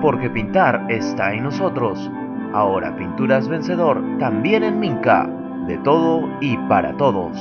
porque pintar está en nosotros. Ahora Pinturas Vencedor también en Minca, de todo y para todos.